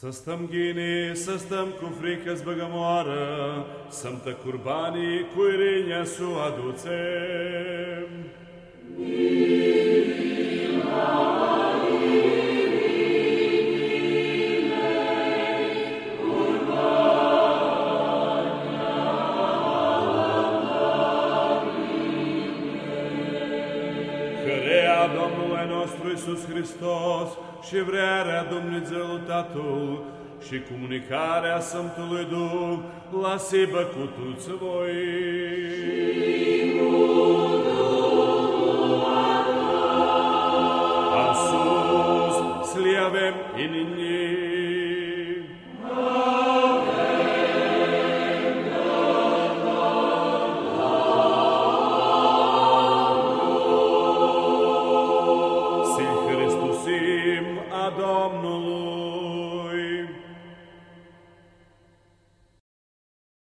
Să stăm ghine, să stăm cu frică zbăgămoară, Să-mi tă curbanii cu irinea su aducem. Inima. Querer Vederea Domnului nostru Isus Hristos și vrearea Dumnezeu Tatăl și comunicarea Sfântului Duh la sebă cu toți voi. Și cu Duhul Sus, sliavem inimii. Domnului.